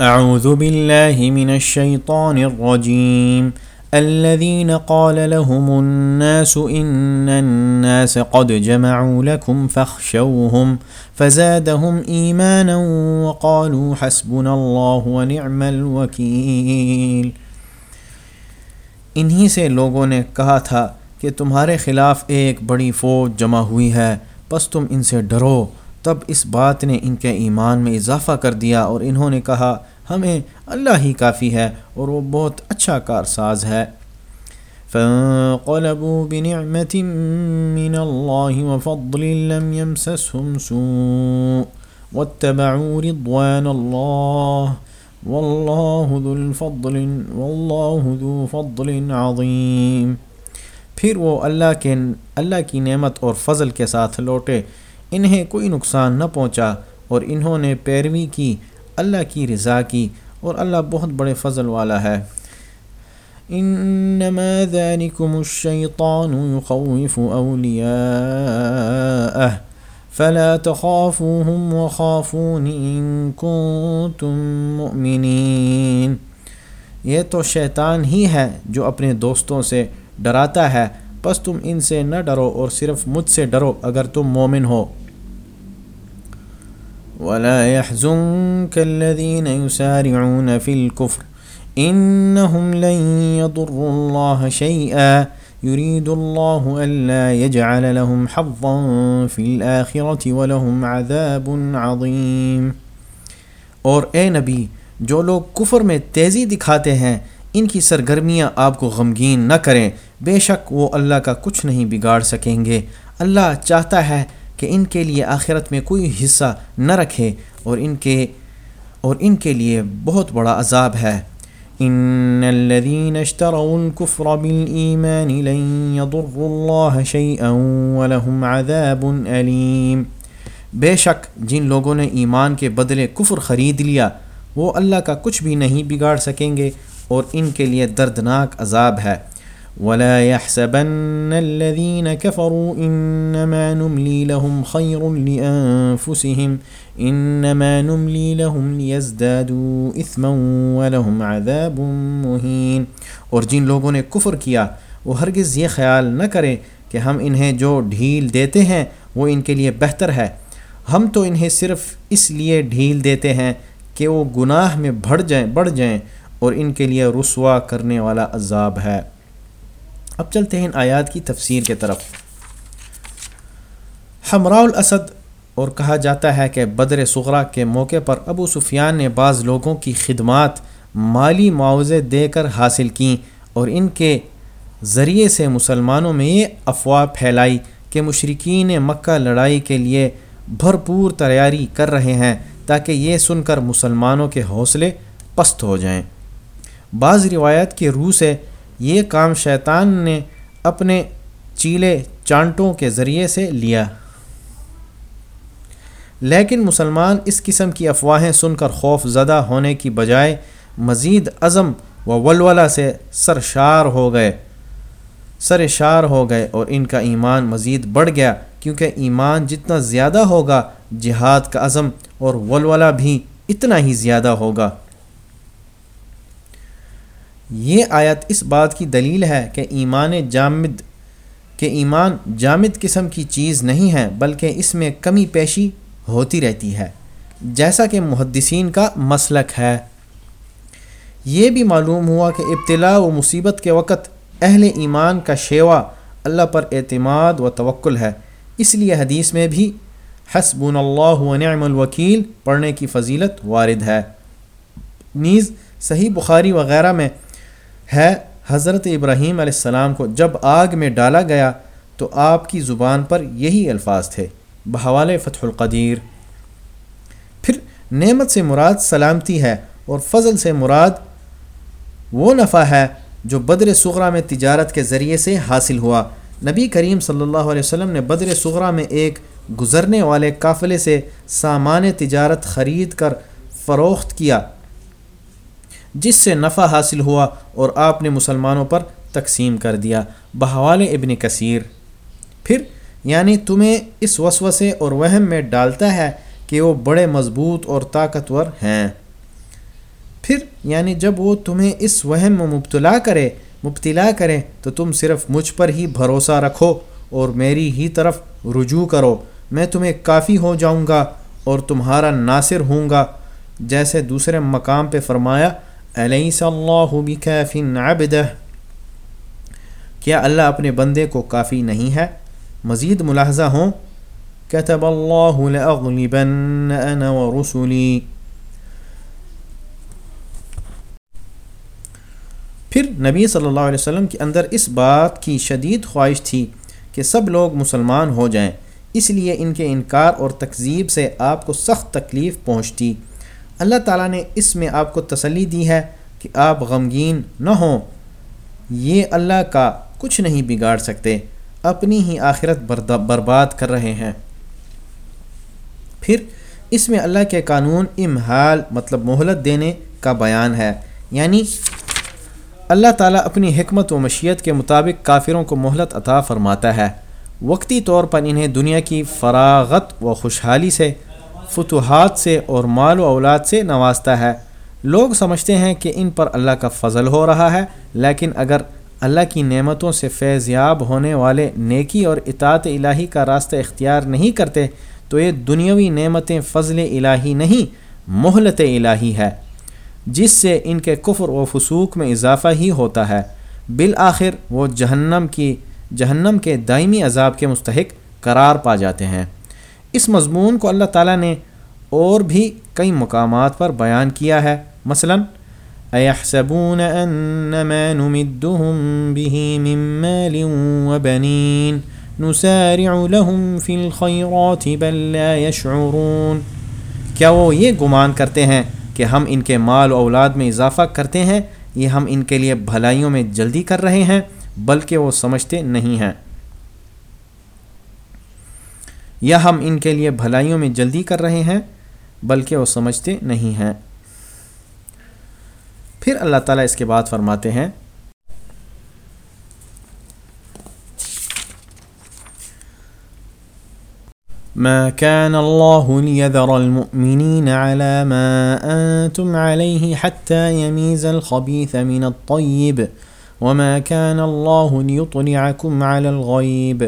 أعوذ بالله من الشيطان الرجيم. الذين قال لهم الناس إن الناس قد جمعوا لكم فاخشوهم فزادهم إيمانا وقالوا حسبنا الله ونعم الوكيل. انہی سے لوگوں نے کہا تھا کہ تمہارے خلاف ایک بڑی فوج جمع ہوئی ہے بس تم ان سے ڈرو۔ تب اس بات نے ان کے ایمان میں اضافہ کر دیا اور انہوں نے کہا، ہمیں اللہ ہی کافی ہے اور وہ بہت اچھا کارساز ہے۔ فانقلبوا بنعمة من الله وفضل لم يمسسهم سوء واتبعوا رضوان الله والله ذو الفضل والله ذو فضل عظيم پھر وہ اللہ کے، اللہ کی نعمت اور فضل کے ساتھ لوٹے۔ انہیں کوئی نقصان نہ پہنچا اور انہوں نے پیروی کی، اللہ کی رضا کی اور اللہ بہت بڑے فضل والا ہے۔ انما ذلكم الشيطان يخوف اولیاءه، فلا تخافوهم وخافون ان كنتم مؤمنین۔ یہ تو شیطان ہی ہے جو اپنے دوستوں سے ڈراتا ہے بس تم ان سے نہ ڈرو اور صرف مجھ سے ڈرو اگر تم مومن ہو۔ ولا يحزنك الذين يسارعون في الكفر إنهم لن يضروا الله شيئا يريد الله ألا يجعل لهم حظا في الآخرة ولهم عذاب عظيم۔ اور اے نبی، جو لوگ کفر میں تیزی دکھاتے ہیں، ان کی سرگرمیاں آپ کو غمگین نہ کریں۔ بے شک وہ اللہ کا کچھ نہیں بگاڑ سکیں گے۔ اللہ چاہتا ہے کہ ان کے لیے آخرت میں کوئی حصہ نہ رکھے اور ان کے، اور ان کے لیے بہت بڑا عذاب ہے۔ ان الذين اشتروا الكفر بالايمان لن يضروا الله شيئا ولهم عذاب اليم بے شک جن لوگوں نے ایمان کے بدلے کفر خرید لیا، وہ اللہ کا کچھ بھی نہیں بگاڑ سکیں گے اور ان کے لیے دردناک عذاب ہے۔ ولا يحسبن الذين كفروا انما نملي لهم خير لانفسهم انما نملي لهم ليزدادوا اثما ولهم عذاب مهين۔ اور جن لوگوں نے کفر کیا، وہ ہرگز یہ خیال نہ کریں کہ ہم انہیں جو ڈھیل دیتے ہیں، وہ ان کے لیے بہتر ہے۔ ہم تو انہیں صرف اس لیے ڈھیل دیتے ہیں کہ وہ گناہ میں بڑھ جائیں بڑھ جائیں اور ان کے لیے رسوا کرنے والا عذاب ہے۔ اب چلتے ہیں ان آیات کی تفسیر کے طرف۔ ہمراہ الاسد، اور کہا جاتا ہے کہ بدر سغرا کے موقع پر ابو سفیان نے بعض لوگوں کی خدمات مالی معاوضے دے کر حاصل کیں اور ان کے ذریعے سے مسلمانوں میں یہ افواہ پھیلائی کہ مشرقین مکہ لڑائی کے لیے بھرپور تیاری کر رہے ہیں تاکہ یہ سن کر مسلمانوں کے حوصلے پست ہو جائیں۔ بعض روایت کے روح سے یہ کام شیطان نے اپنے چیلے چانٹوں کے ذریعے سے لیا۔ لیکن مسلمان اس قسم کی افواہیں سن کر خوف زدہ ہونے کی بجائے مزید عزم و ولولہ سے سرشار ہو گئے۔ سرشار ہو گئے اور ان کا ایمان مزید بڑھ گیا، کیونکہ ایمان جتنا زیادہ ہوگا، جہاد کا عزم اور ولولہ بھی اتنا ہی زیادہ ہوگا۔ یہ آیت اس بات کی دلیل ہے کہ ایمان جامد، کہ ایمان جامد قسم کی چیز نہیں ہے، بلکہ اس میں کمی پیشی ہوتی رہتی ہے، جیسا کہ محدثین کا مسلک ہے۔ یہ بھی معلوم ہوا کہ ابتلاء و مصیبت کے وقت اہل ایمان کا شیوا اللہ پر اعتماد و توکل ہے۔ اس لیے حدیث میں بھی حسب اللہ و نعم الوکیل پڑھنے کی فضیلت وارد ہے۔ نیز صحیح بخاری وغیرہ میں ہے حضرت ابراہیم علیہ السلام کو جب آگ میں ڈالا گیا تو آپ کی زبان پر یہی الفاظ تھے، بحوال فتح القدیر۔ پھر نعمت سے مراد سلامتی ہے اور فضل سے مراد وہ نفع ہے جو بدر سغرا میں تجارت کے ذریعے سے حاصل ہوا۔ نبی کریم صلی اللہ علیہ وسلم نے بدر سغرا میں ایک گزرنے والے قافلے سے سامان تجارت خرید کر فروخت کیا۔ جس سے نفع حاصل ہوا اور آپ نے مسلمانوں پر تقسیم کر دیا۔ بحوال ابن کثیر۔ پھر یعنی تمہیں اس وسوسے اور وہم میں ڈالتا ہے کہ وہ بڑے مضبوط اور طاقتور ہیں۔ پھر یعنی جب وہ تمہیں اس وہم میں مبتلا کرے مبتلا کرے، تو تم صرف مجھ پر ہی بھروسہ رکھو اور میری ہی طرف رجوع کرو۔ میں تمہیں کافی ہو جاؤں گا اور تمہارا ناصر ہوں گا، جیسے دوسرے مقام پہ فرمایا علیہ اللہ بکافن عبدہ کیا اللہ اپنے بندے کو کافی نہیں ہے؟ مزید ملاحظہ ہوں۔ كتب اللہ لأغلبن انا ورسلی پھر نبی صلی اللہ علیہ وسلم کے اندر اس بات کی شدید خواہش تھی کہ سب لوگ مسلمان ہو جائیں۔ اس لیے ان کے انکار اور تکذیب سے آپ کو سخت تکلیف پہنچتی۔ اللہ تعالیٰ نے اس میں آپ کو تسلی دی ہے کہ آپ غمگین نہ ہوں۔ یہ اللہ کا کچھ نہیں بگاڑ سکتے، اپنی ہی آخرت برباد کر رہے ہیں۔ پھر اس میں اللہ کے قانون امحال مطلب مہلت دینے کا بیان ہے۔ یعنی اللہ تعالیٰ اپنی حکمت و مشیت کے مطابق کافروں کو مہلت عطا فرماتا ہے۔ وقتی طور پر انہیں دنیا کی فراغت و خوشحالی سے فتوحات سے اور مال و اولاد سے نوازتا ہے۔ لوگ سمجھتے ہیں کہ ان پر اللہ کا فضل ہو رہا ہے، لیکن اگر اللہ کی نعمتوں سے فیض یاب ہونے والے نیکی اور اطاعت الہی کا راستہ اختیار نہیں کرتے، تو یہ دنیاوی نعمتیں فضل الہی نہیں، مہلت الہی ہے۔ جس سے ان کے کفر و فسوق میں اضافہ ہی ہوتا ہے۔ بالآخر وہ جہنم کی، جہنم کے دائمی عذاب کے مستحق قرار پا جاتے ہیں۔ اس مضمون کو اللہ تعالیٰ نے اور بھی کئی مقامات پر بیان کیا ہے۔ مثلا، ایحسبون انما نمدهم به من مال وبنین نسارع لهم في الخيرات بل لا يشعرون کیا وہ یہ گمان کرتے ہیں کہ ہم ان کے مال و اولاد میں اضافہ کرتے ہیں؟ یہ ہم ان کے لیے بھلائیوں میں جلدی کر رہے ہیں، بلکہ وہ سمجھتے نہیں ہیں۔ یا ہم ان کے لیے بھلائیوں میں جلدی کر رہے ہیں، بلکہ وہ سمجھتے نہیں ہیں۔ پھر اللہ تعالیٰ اس کے بعد فرماتے ہیں، ما كان الله ليذر المؤمنين على ما أنتم عليه حتى يميز الخبيث من الطيب، وما كان الله ليطلعكم على الغيب.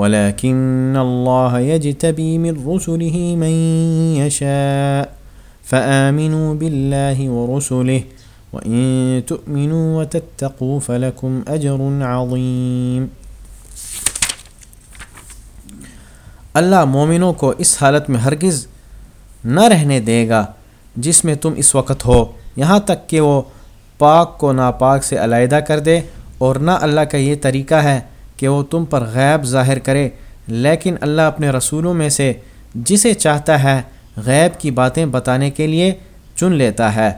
ولكن الله يجتبي من رسله من يشاء فآمنوا بالله ورسله وإن تؤمنوا وتتقوا فلكم أجر عظيم۔ اللہ مومنوں کو اس حالت میں ہرگز نہ رہنے دے گا جس میں تم اس وقت ہو، یہاں تک کہ وہ پاک کو ناپاک سے علیحدہ کر دے اور نہ اللہ کا یہ طریقہ ہے کہ وہ تم پر غیب ظاہر کرے، لیکن اللہ اپنے رسولوں میں سے جسے چاہتا ہے غیب کی باتیں بتانے کے لیے چن لیتا ہے۔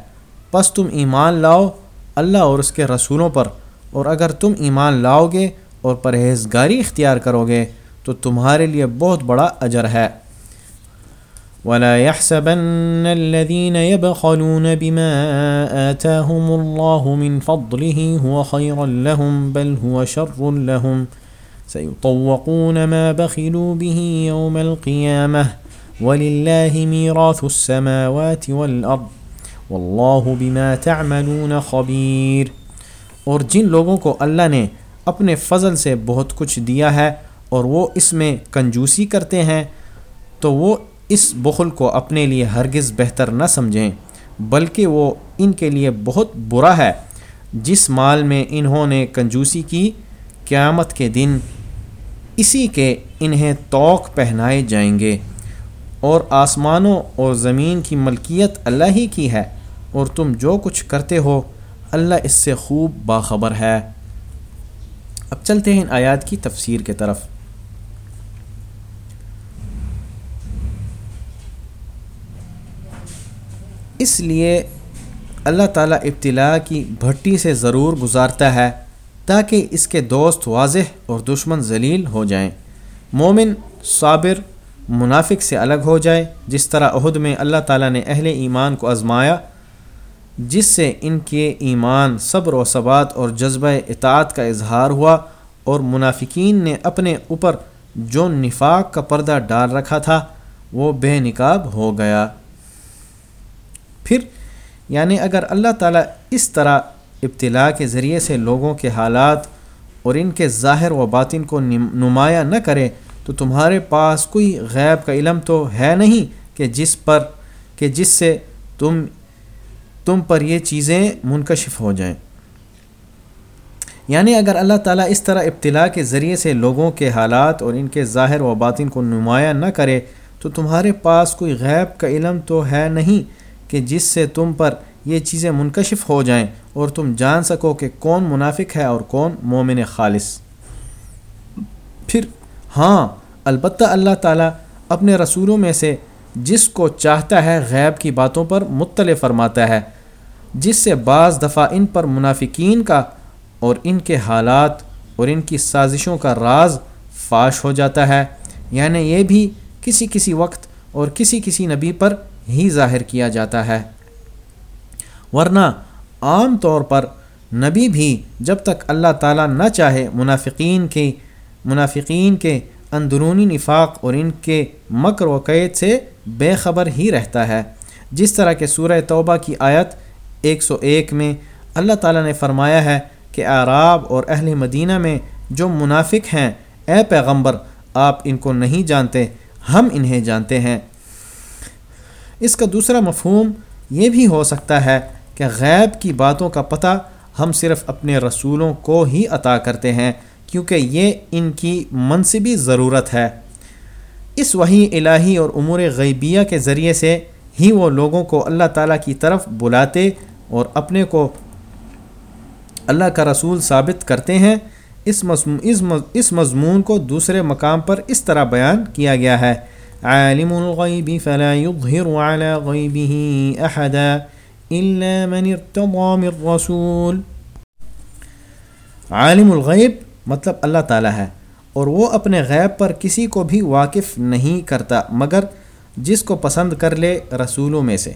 پس تم ایمان لاؤ اللہ اور اس کے رسولوں پر، اور اگر تم ایمان لاؤ گے اور پرہیزگاری اختیار کرو گے، تو تمہارے لیے بہت بڑا اجر ہے۔ ولا يحسبن الذين يبخلون بما آتاهم الله من فضله هو خيرا لهم، بل هو شر لهم. سيطوقون ما بخلوا به يوم القيامة. ولله ميراث السماوات والأرض. والله بما تعملون خبير. اور جن لوگوں کو اللہ نے اپنے فضل سے بہت کچھ دیا ہے اور وہ اس میں کنجوسی کرتے ہیں، تو وہ اس بخل کو اپنے لیے ہرگز بہتر نہ سمجھیں، بلکہ وہ ان کے لیے بہت برا ہے۔ جس مال میں انہوں نے کنجوسی کی، قیامت کے دن اسی کے انہیں توق پہنائے جائیں گے۔ اور آسمانوں اور زمین کی ملکیت اللہ ہی کی ہے، اور تم جو کچھ کرتے ہو، اللہ اس سے خوب باخبر ہے۔ اب چلتے ہیں ان آیات کی تفسیر کے طرف۔ اس لیے اللہ تعالیٰ ابتلاء کی بھٹی سے ضرور گزارتا ہے تاکہ اس کے دوست واضح اور دشمن ذلیل ہو جائیں۔ مومن صابر منافق سے الگ ہو جائے، جس طرح عہد میں اللہ تعالیٰ نے اہل ایمان کو آزمایا، جس سے ان کے ایمان صبر و ثبات اور جذبہ اطاعت کا اظہار ہوا اور منافقین نے اپنے اوپر جو نفاق کا پردہ ڈال رکھا تھا، وہ بے نقاب ہو گیا۔ پھر یعنی اگر اللہ تعالیٰ اس طرح ابتلاء کے ذریعے سے لوگوں کے حالات اور ان کے ظاہر و باطن کو نمایاں نہ کرے، تو تمہارے پاس کوئی غیب کا علم تو ہے نہیں کہ جس پر، کہ جس سے تم تم پر یہ چیزیں منکشف ہو جائیں۔ یعنی اگر اللہ تعالیٰ اس طرح ابتلاء کے ذریعے سے لوگوں کے حالات اور ان کے ظاہر و باطن کو نمایاں نہ کرے، تو تمہارے پاس کوئی غیب کا علم تو ہے نہیں کہ جس سے تم پر یہ چیزیں منکشف ہو جائیں اور تم جان سکو کہ کون منافق ہے اور کون مومن خالص۔ پھر ہاں البتہ اللہ تعالیٰ اپنے رسولوں میں سے جس کو چاہتا ہے غیب کی باتوں پر مطلع فرماتا ہے، جس سے بعض دفعہ ان پر منافقین کا اور ان کے حالات اور ان کی سازشوں کا راز فاش ہو جاتا ہے۔ یعنی یہ بھی کسی کسی وقت اور کسی کسی نبی پر ہی ظاہر کیا جاتا ہے۔ ورنہ عام طور پر نبی بھی جب تک اللہ تعالیٰ نہ چاہے منافقین کے منافقین کے اندرونی نفاق اور ان کے مکر و قید سے بے خبر ہی رہتا ہے۔ جس طرح کہ سورہ توبہ کی آیت ایک سو ایک میں اللہ تعالیٰ نے فرمایا ہے کہ عراب اور اہل مدینہ میں جو منافق ہیں، اے پیغمبر، آپ ان کو نہیں جانتے، ہم انہیں جانتے ہیں۔ اس کا دوسرا مفہوم یہ بھی ہو سکتا ہے کہ غیب کی باتوں کا پتہ ہم صرف اپنے رسولوں کو ہی عطا کرتے ہیں، کیونکہ یہ ان کی منصبی ضرورت ہے۔ اس وہی الہی اور امور غیبیہ کے ذریعے سے ہی وہ لوگوں کو اللہ تعالیٰ کی طرف بلاتے اور اپنے کو اللہ کا رسول ثابت کرتے ہیں۔ اس مضمون اس مضمون کو دوسرے مقام پر اس طرح بیان کیا گیا ہے۔ عالم الغیب فلا احدا الا من من رسول. عالم الغیب مطلب اللہ تعالیٰ ہے اور وہ اپنے غیب پر کسی کو بھی واقف نہیں کرتا، مگر جس کو پسند کر لے رسولوں میں سے۔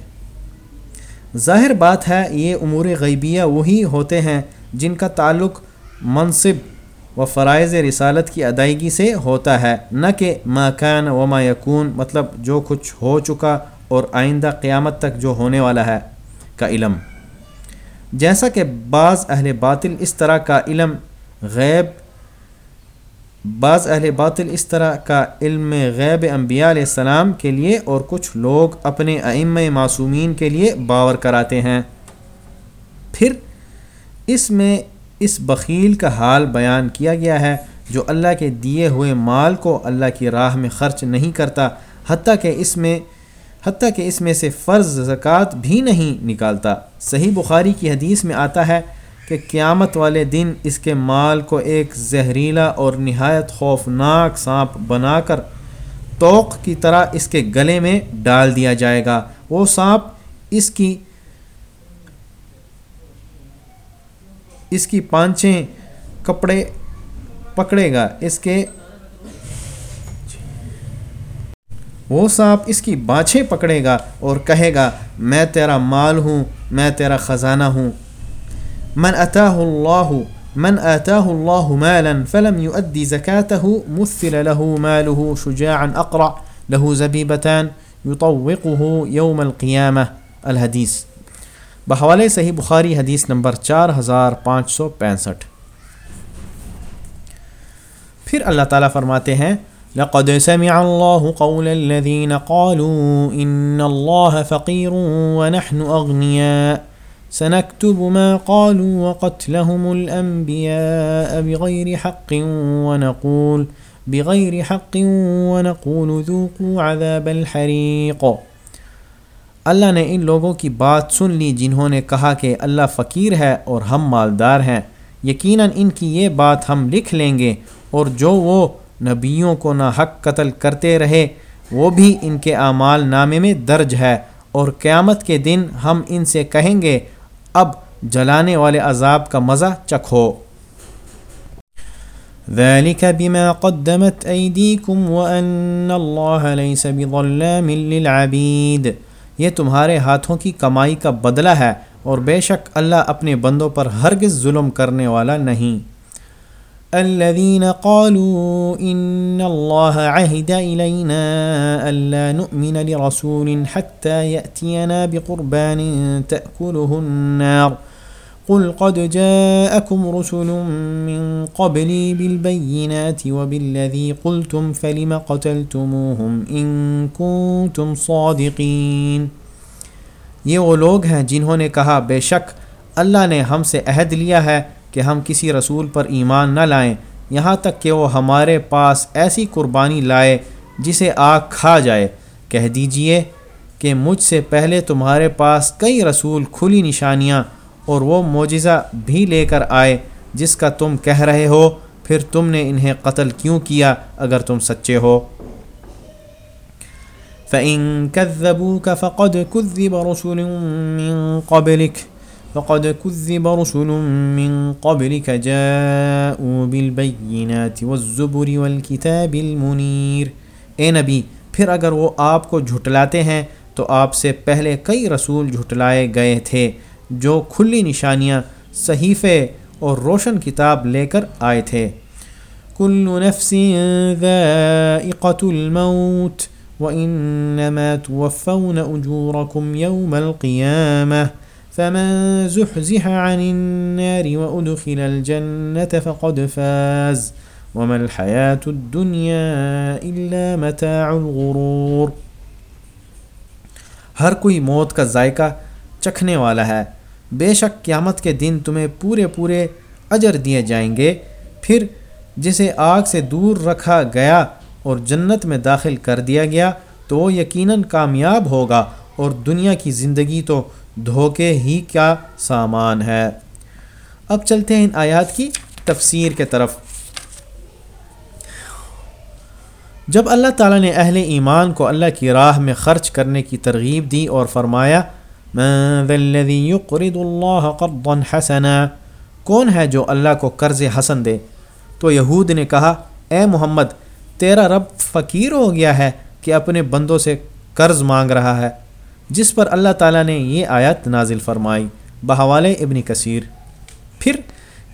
ظاہر بات ہے، یہ امور غیبیہ وہی ہوتے ہیں جن کا تعلق منصب و فرائض رسالت کی ادائیگی سے ہوتا ہے، نہ کہ مکان و ما یکون مطلب جو کچھ ہو چکا اور آئندہ قیامت تک جو ہونے والا ہے، کا علم۔ جیسا کہ بعض اہل باطل اس طرح کا علم غیب، بعض اہل باطل اس طرح کا علم غیب انبیاء علیہ السلام کے لیے اور کچھ لوگ اپنے ائم معصومین کے لیے باور کراتے ہیں۔ پھر اس میں اس بخیل کا حال بیان کیا گیا ہے جو اللہ کے دیے ہوئے مال کو اللہ کی راہ میں خرچ نہیں کرتا، حتیٰ کہ اس میں، حتیٰ کہ اس میں سے فرض زکوٰۃ بھی نہیں نکالتا۔ صحیح بخاری کی حدیث میں آتا ہے کہ قیامت والے دن اس کے مال کو ایک زہریلا اور نہایت خوفناک سانپ بنا کر توق کی طرح اس کے گلے میں ڈال دیا جائے گا۔ وہ سانپ اس کی اس کی پانچیں کپڑے پکڑے گا۔ اس کے وہ سانپ اس کی بانچھیں پکڑے گا اور کہے گا، میں تیرا مال ہوں، میں تیرا خزانہ ہوں۔ من اتاہ اللہ، من اتاہ اللہ مالا فلم يؤدي زكاته مثل له ماله شجاعا اقرع، له زبیبتان يطوقه يوم القيامة الحدیث بحوالے صحیح بخاری حدیث نمبر چار ہزار پانچ سو پینسٹھ۔ پھر اللہ تعالیٰ فرماتے ہیں، لقد سمع الله قول الذين قالوا إن الله فقير ونحن أغنياء۔ سنكتب ما قالوا وقتلهم الأنبياء بغير حق ونقول، بغير حق ونقول ذوقوا عذاب الحريق۔ اللہ نے ان لوگوں کی بات سن لی جنہوں نے کہا کہ اللہ فقیر ہے اور ہم مالدار ہیں۔ یقیناً ان کی یہ بات ہم لکھ لیں گے اور جو وہ نبیوں کو نہ حق قتل کرتے رہے، وہ بھی ان کے اعمال نامے میں درج ہے۔ اور قیامت کے دن ہم ان سے کہیں گے، اب جلانے والے عذاب کا مزہ چکھو۔ ذلك بما قدمت أيديكم وأن الله ليس بظلام للعبيد۔ یہ تمہارے ہاتھوں کی کمائی کا بدلہ ہے اور بے شک اللہ اپنے بندوں پر ہرگز ظلم کرنے والا نہیں۔ الذين قالوا إن الله عهد إلينا ألا نؤمن لرسول حتى يأتينا بقربان تأكله النار۔ قل قد جاءكم رسل من قبلي بالبينات وبالذي قلتم فلم قتلتموهم إن كنتم صادقين۔ یہ وہ لوگ ہیں جنہوں نے کہا، بے شک اللہ نے ہم سے عہد لیا ہے کہ ہم کسی رسول پر ایمان نہ لائیں۔ یہاں تک کہ وہ ہمارے پاس ایسی قربانی لائے جسے آگ کھا جائے۔ کہہ دیجیے کہ مجھ سے پہلے تمہارے پاس کئی رسول کھلی نشانیاں اور وہ معجزہ بھی لے کر آئے، جس کا تم کہہ رہے ہو، پھر تم نے انہیں قتل کیوں کیا اگر تم سچے ہو؟ فَإِن كَذَّبُوكَ فَقَدْ كُذِّبَ رُسُلٌ مِّن قَبْلِكَ فقد كذب رسل من قبلك جاءوا بالبينات والزبر والكتاب المنير۔ اے نبی، پھر اگر وہ آپ کو جھٹلاتے ہیں، تو آپ سے پہلے کئی رسول جھٹلائے گئے تھے۔ جو کھلی نشانیاں صحیفے اور روشن کتاب لے کر آئے تھے۔ كل نفس ذائقة الموت وإنما توفون أجوركم يوم القيامة فمن زحزح عن النار وأدخل الجنة فقد فاز وما الحياة الدنيا إلا متاع الغرور۔ ہر کوئی موت کا ذائقہ چکھنے والا ہے۔ بے شک قیامت کے دن تمہیں پورے پورے اجر دیے جائیں گے۔ پھر جسے آگ سے دور رکھا گیا اور جنت میں داخل کر دیا گیا تو وہ یقیناً کامیاب ہوگا اور دنیا کی زندگی تو دھوکے ہی کیا سامان ہے۔ اب چلتے ہیں ان آیات کی تفسیر کے طرف۔ جب اللہ تعالیٰ نے اہل ایمان کو اللہ کی راہ میں خرچ کرنے کی ترغیب دی اور فرمایا حسنا؟ کون ہے جو اللہ کو قرض حسن دے؟ تو یہود نے کہا، اے محمد، تیرا رب فقیر ہو گیا ہے کہ اپنے بندوں سے قرض مانگ رہا ہے، جس پر اللہ تعالیٰ نے یہ آیت نازل فرمائی۔ بحوال ابن کثیر۔ پھر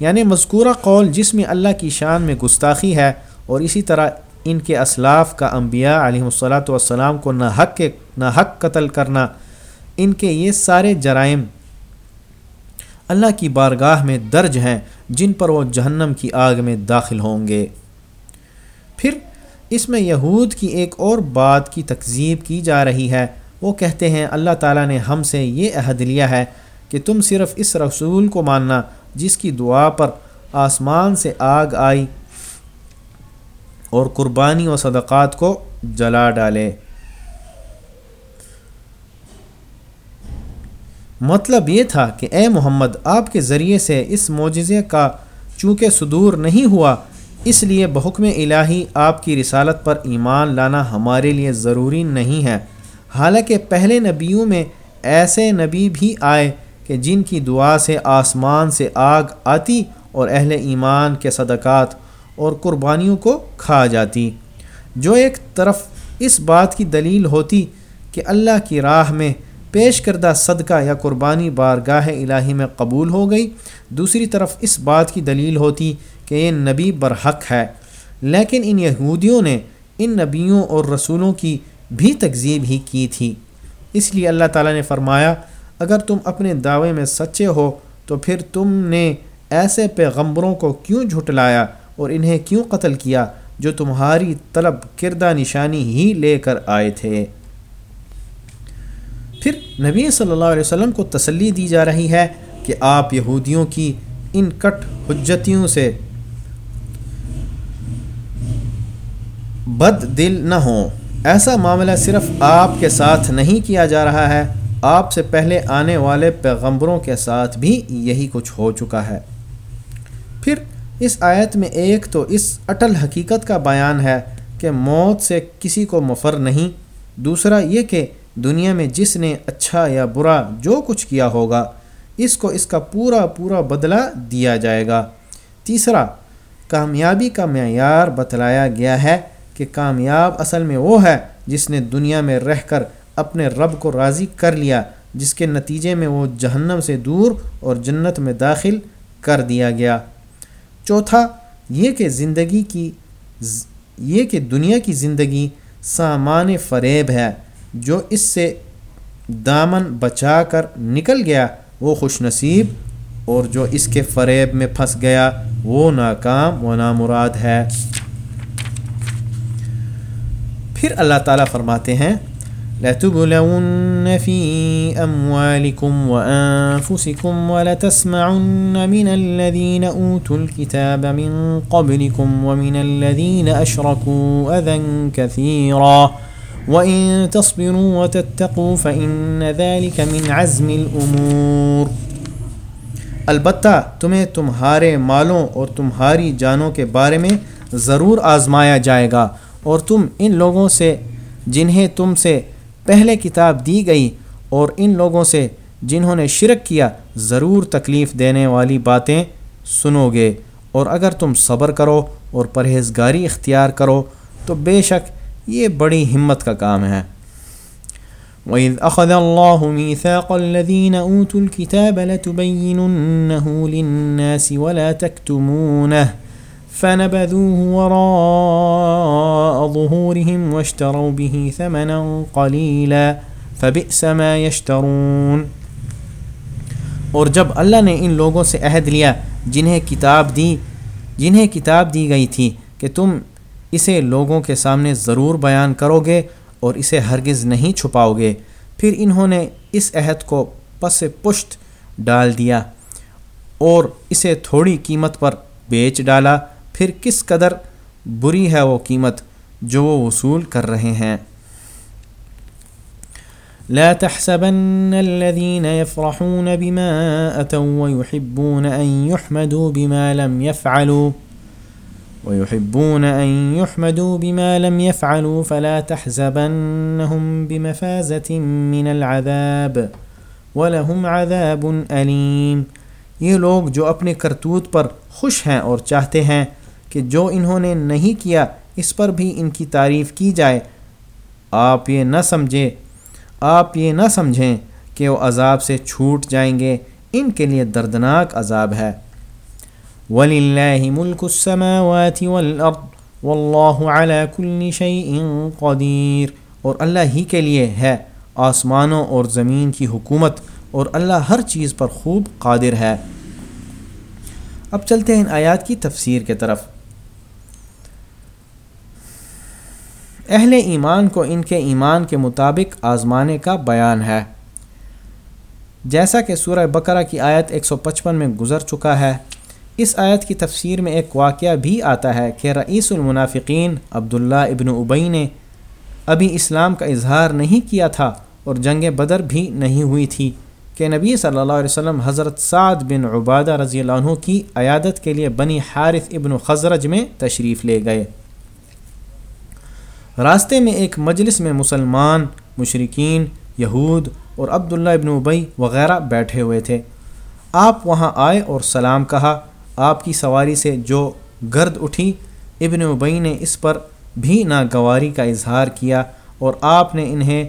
یعنی مذکورہ قول جس میں اللہ کی شان میں گستاخی ہے اور اسی طرح ان کے اسلاف کا انبیاء علیہ الصلاۃ والسلام کو نہ حق کے نہ حق قتل کرنا ان کے یہ سارے جرائم اللہ کی بارگاہ میں درج ہیں جن پر وہ جہنم کی آگ میں داخل ہوں گے۔ پھر اس میں یہود کی ایک اور بات کی تکذیب کی جا رہی ہے۔ وہ کہتے ہیں، اللہ تعالیٰ نے ہم سے یہ عہد لیا ہے کہ تم صرف اس رسول کو ماننا جس کی دعا پر آسمان سے آگ آئی اور قربانی و صدقات کو جلا ڈالے۔ مطلب یہ تھا کہ اے محمد، آپ کے ذریعے سے اس معجزے کا چونکہ صدور نہیں ہوا، اس لیے بحکم الہی آپ کی رسالت پر ایمان لانا ہمارے لیے ضروری نہیں ہے۔ حالانکہ پہلے نبیوں میں ایسے نبی بھی آئے کہ جن کی دعا سے آسمان سے آگ آتی اور اہل ایمان کے صدقات اور قربانیوں کو کھا جاتی۔ جو ایک طرف اس بات کی دلیل ہوتی کہ اللہ کی راہ میں پیش کردہ صدقہ یا قربانی بارگاہ الہی میں قبول ہو گئی۔ دوسری طرف اس بات کی دلیل ہوتی کہ یہ نبی برحق ہے۔ لیکن ان یہودیوں نے ان نبیوں اور رسولوں کی بھی تکذیب ہی کی تھی۔ اس لیے اللہ تعالیٰ نے فرمایا، اگر تم اپنے دعوے میں سچے ہو، تو پھر تم نے ایسے پیغمبروں کو کیوں جھٹلایا اور انہیں کیوں قتل کیا جو تمہاری طلب کردہ نشانی ہی لے کر آئے تھے؟ پھر نبی صلی اللہ علیہ وسلم کو تسلی دی جا رہی ہے کہ آپ یہودیوں کی ان کٹ حجتیوں سے بد دل نہ ہوں۔ ایسا معاملہ صرف آپ کے ساتھ نہیں کیا جا رہا ہے۔ آپ سے پہلے آنے والے پیغمبروں کے ساتھ بھی یہی کچھ ہو چکا ہے۔ پھر اس آیت میں ایک تو اس اٹل حقیقت کا بیان ہے کہ موت سے کسی کو مفر نہیں۔ دوسرا یہ کہ دنیا میں جس نے اچھا یا برا جو کچھ کیا ہوگا، اس کو اس کا پورا پورا بدلہ دیا جائے گا۔ تیسرا، کامیابی کا معیار بتلایا گیا ہے کہ کامیاب اصل میں وہ ہے جس نے دنیا میں رہ کر اپنے رب کو راضی کر لیا، جس کے نتیجے میں وہ جہنم سے دور اور جنت میں داخل کر دیا گیا۔ چوتھا، یہ کہ زندگی کی یہ کہ دنیا کی زندگی سامان فریب ہے۔ جو اس سے دامن بچا کر نکل گیا، وہ خوش نصیب اور جو اس کے فریب میں پھنس گیا، وہ ناکام و نامراد ہے۔ پھر اللہ تعالیٰ فرماتے ہیں، لتبلون في أموالكم وأنفسكم ولتسمعن من الذين أوتوا الكتاب من قبلكم ومن الذين أشركوا أذى كثيرا۔ وإن تصبروا وتتقوا فإن ذلك من عزم الأمور۔ البتہ تمہیں تمہارے مالوں اور تمہاری جانوں کے بارے میں ضرور آزمایا جائے گا، اور تم ان لوگوں سے جنہیں تم سے پہلے کتاب دی گئی اور ان لوگوں سے جنہوں نے شرک کیا ضرور تکلیف دینے والی باتیں سنو گے۔ اور اگر تم صبر کرو اور پرہیزگاری اختیار کرو تو بے شک یہ بڑی ہمت کا کام ہے۔ وَإِذْ أَخَذَ اللَّهُ مِيثَاقَ الَّذِينَ أُوتُوا الْكِتَابَ لَتُبَيِّنُنَّهُ لِلنَّاسِ وَلَا تَكْتُمُونَهُ فنبذوه وراء ظهورهم واشتروا به ثمنا قليلا فبئس ما يشترون۔ اور جب اللہ نے ان لوگوں سے عہد لیا جنہیں کتاب دی، جنہیں کتاب دی گئی تھی کہ تم اسے لوگوں کے سامنے ضرور بیان کرو گے اور اسے ہرگز نہیں چھپاؤ گے پھر انہوں نے اس عہد کو پس پشت ڈال دیا اور اسے تھوڑی قیمت پر بیچ ڈالا۔ پھر کس قدر بری ہے وہ قیمت جو وہ وصول کر رہے ہیں۔ لا تحسبن الذين يفرحون بما أتوا ويحبون أن يحمدوا بما لم يفعلوا۔ ويحبون أن يحمدوا بما لم يفعلوا فلا تحزبنهم بمفازة من العذاب ولهم عذاب أليم۔ یہ لوگ جو اپنے کرتوت پر خوش ہیں اور چاہتے ہیں کہ جو انہوں نے نہیں کیا، اس پر بھی ان کی تعریف کی جائے۔ آپ یہ نہ سمجھیں، آپ یہ نہ سمجھیں کہ وہ عذاب سے چھوٹ جائیں گے۔ ان کے لیے دردناک عذاب ہے۔ وَلِلَّهِ مُلْكُ السَّمَاوَاتِ وَالْأَرْضِ وَاللَّهُ عَلَى كُلِّ شَيْءٍ قَدِيرٌ اور اللہ ہی کے لیے ہے آسمانوں اور زمین کی حکومت، اور اللہ ہر چیز پر خوب قادر ہے۔ اب چلتے ہیں ان آیات کی تفسیر کے طرف۔ اہل ایمان کو ان کے ایمان کے مطابق آزمانے کا بیان ہے۔ جیسا کہ سورہ بقرہ کی آیت 155 میں گزر چکا ہے اس آیت کی تفسیر میں ایک واقعہ بھی آتا ہے کہ رئیس المنافقین عبداللہ ابن ابئی نے ابھی اسلام کا اظہار نہیں کیا تھا اور جنگ بدر بھی نہیں ہوئی تھی کہ نبی صلی اللہ علیہ وسلم حضرت سعد بن عبادہ رضی اللہ عنہ کی عیادت کے لیے بنی حارث ابن خزرج میں تشریف لے گئے۔ راستے میں ایک مجلس میں مسلمان مشرقین یہود اور عبداللہ ابن ابئی وغیرہ بیٹھے ہوئے تھے۔ آپ وہاں آئے اور سلام کہا۔ آپ کی سواری سے جو گرد اٹھی، ابن ابئی نے اس پر بھی ناگواری کا اظہار کیا اور آپ نے انہیں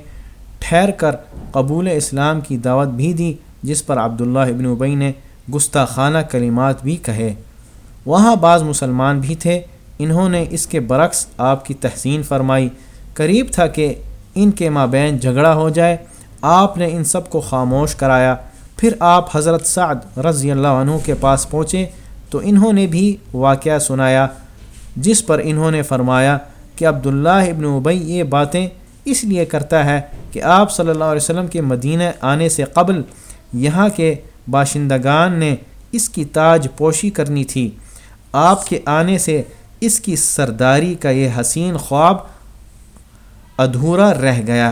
ٹھہر کر قبول اسلام کی دعوت بھی دی، جس پر عبداللہ ابن ابئی نے گستاخانہ کلمات بھی کہے۔ وہاں بعض مسلمان بھی تھے، انہوں نے اس کے برعکس آپ کی تحسین فرمائی۔ قریب تھا کہ ان کے مابین جھگڑا ہو جائے، آپ نے ان سب کو خاموش کرایا۔ پھر آپ حضرت سعد رضی اللہ عنہ کے پاس پہنچے۔ تو انہوں نے بھی واقعہ سنایا، جس پر انہوں نے فرمایا کہ عبداللہ ابن ابئی یہ باتیں اس لیے کرتا ہے کہ آپ صلی اللہ علیہ وسلم کے مدینہ آنے سے قبل یہاں کے باشندگان نے اس کی تاج پوشی کرنی تھی۔ آپ کے آنے سے اس کی سرداری کا یہ حسین خواب ادھورا رہ گیا،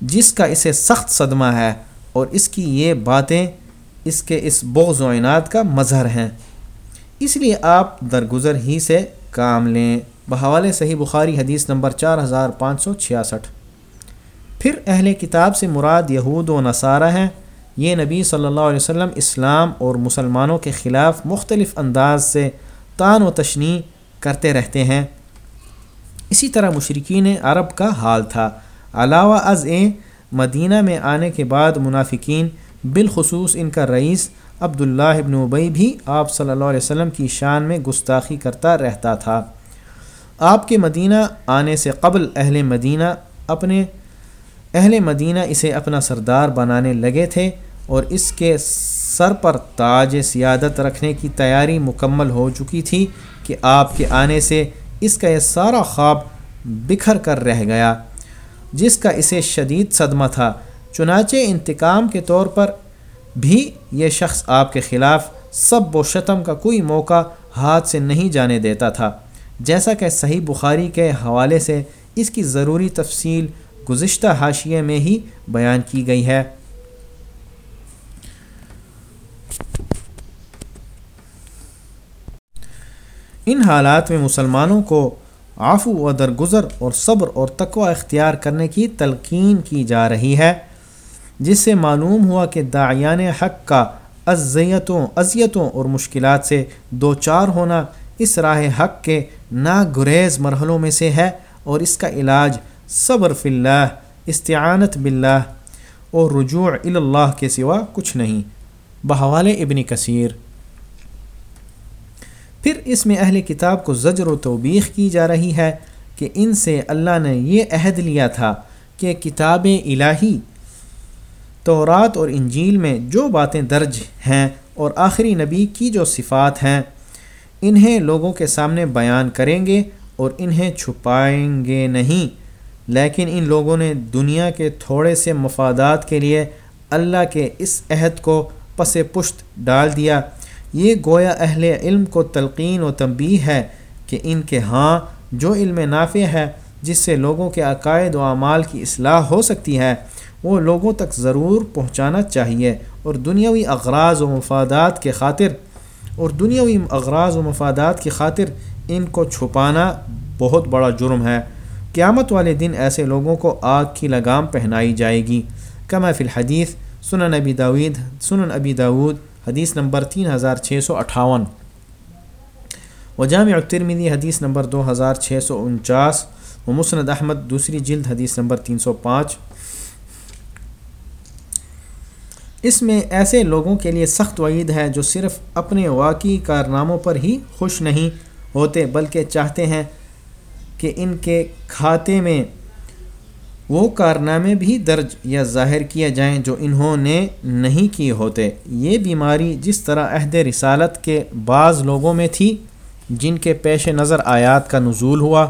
جس کا اسے سخت صدمہ ہے اور اس کی یہ باتیں اس کے اس بغض و عناد کا مظہر ہیں۔ اس لیے آپ درگزر ہی سے کام لیں۔ بحوالِ صحیح بخاری حدیث نمبر چار ہزار پانچ سو چھیاسٹھ۔ پھر اہل کتاب سے مراد یہود و نصارہ ہیں۔ یہ نبی صلی اللہ علیہ وسلم اسلام اور مسلمانوں کے خلاف مختلف انداز سے تان و تشنی کرتے رہتے ہیں۔ اسی طرح مشرقین عرب کا حال تھا۔ علاوہ از اے مدینہ میں آنے کے بعد منافقین بالخصوص ان کا رئیس عبداللہ ابن ابئی بھی آپ صلی اللہ علیہ وسلم کی شان میں گستاخی کرتا رہتا تھا۔ آپ کے مدینہ آنے سے قبل اہل مدینہ اپنے اہل مدینہ اسے اپنا سردار بنانے لگے تھے اور اس کے سر پر تاج سیادت رکھنے کی تیاری مکمل ہو چکی تھی کہ آپ کے آنے سے اس کا یہ سارا خواب بکھر کر رہ گیا، جس کا اسے شدید صدمہ تھا۔ چنانچہ انتقام کے طور پر بھی یہ شخص آپ کے خلاف سب و شتم کا کوئی موقع ہاتھ سے نہیں جانے دیتا تھا۔ جیسا کہ صحیح بخاری کے حوالے سے اس کی ضروری تفصیل گزشتہ حاشیے میں ہی بیان کی گئی ہے۔ ان حالات میں مسلمانوں کو آفو و درگزر اور صبر اور تقوی اختیار کرنے کی تلقین کی جا رہی ہے۔ جس سے معلوم ہوا کہ داعیان حق کا اذیتوں اذیتوں اور مشکلات سے دو چار ہونا اس راہ حق کے ناگریز مرحلوں میں سے ہے اور اس کا علاج صبر فی اللہ، استعانت باللہ اور رجوع اللہ کے سوا کچھ نہیں۔ بحوال ابن کثیر۔ پھر اس میں اہل کتاب کو زجر و توبیخ کی جا رہی ہے کہ ان سے اللہ نے یہ عہد لیا تھا کہ کتاب الہی تورات اور انجیل میں جو باتیں درج ہیں اور آخری نبی کی جو صفات ہیں، انہیں لوگوں کے سامنے بیان کریں گے اور انہیں چھپائیں گے نہیں۔ لیکن ان لوگوں نے دنیا کے تھوڑے سے مفادات کے لیے اللہ کے اس عہد کو پس پشت ڈال دیا۔ یہ گویا اہل علم کو تلقین و تنبیہ ہے کہ ان کے ہاں جو علم نافع ہے، جس سے لوگوں کے عقائد و اعمال کی اصلاح ہو سکتی ہے وہ لوگوں تک ضرور پہنچانا چاہیے اور دنیاوی اغراض و مفادات کے خاطر اور دنیاوی اغراض و مفادات کی خاطر ان کو چھپانا بہت بڑا جرم ہے۔ قیامت والے دن ایسے لوگوں کو آگ کی لگام پہنائی جائے گی۔ کما فی الحدیث، سنن ابی داود سنن ابی داود حدیث نمبر تین ہزار چھ سو اٹھاون۔ و جامع ترمیدی حدیث نمبر دو ہزار چھ سو انچاس۔ و مسند احمد، دوسری جلد، حدیث نمبر تین سو پانچ۔ اس میں ایسے لوگوں کے لیے سخت وعید ہے جو صرف اپنے واقعی کارناموں پر ہی خوش نہیں ہوتے، بلکہ چاہتے ہیں کہ ان کے کھاتے میں وہ کارنامے بھی درج یا ظاہر کیے جائیں جو انہوں نے نہیں کیے ہوتے۔ یہ بیماری جس طرح عہد رسالت کے بعض لوگوں میں تھی، جن کے پیش نظر آیات کا نزول ہوا،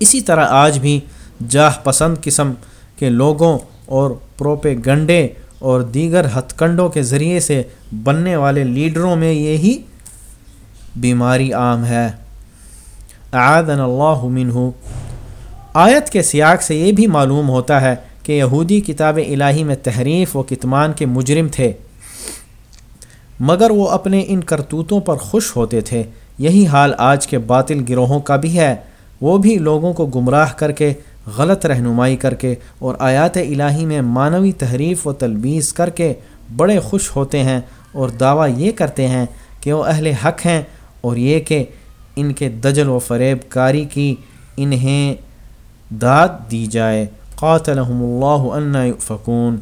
اسی طرح آج بھی جاہ پسند قسم کے لوگوں اور پروپے گنڈے اور دیگر ہتھ کنڈوں کے ذریعے سے بننے والے لیڈروں میں یہی بیماری عام ہے۔ اعاذن اللہ منہ۔ آیت کے سیاق سے یہ بھی معلوم ہوتا ہے کہ یہودی کتاب الہی میں تحریف و کتمان کے مجرم تھے، مگر وہ اپنے ان کرتوتوں پر خوش ہوتے تھے۔ یہی حال آج کے باطل گروہوں کا بھی ہے۔ وہ بھی لوگوں کو گمراہ کر کے، غلط رہنمائی کر کے اور آیات الہی میں معنوی تحریف و تلبیس کر کے بڑے خوش ہوتے ہیں اور دعویٰ یہ کرتے ہیں کہ وہ اہل حق ہیں اور یہ کہ ان کے دجل و فریب کاری کی انہیں داد دی جائے۔ قاتلہم اللہ ان فکون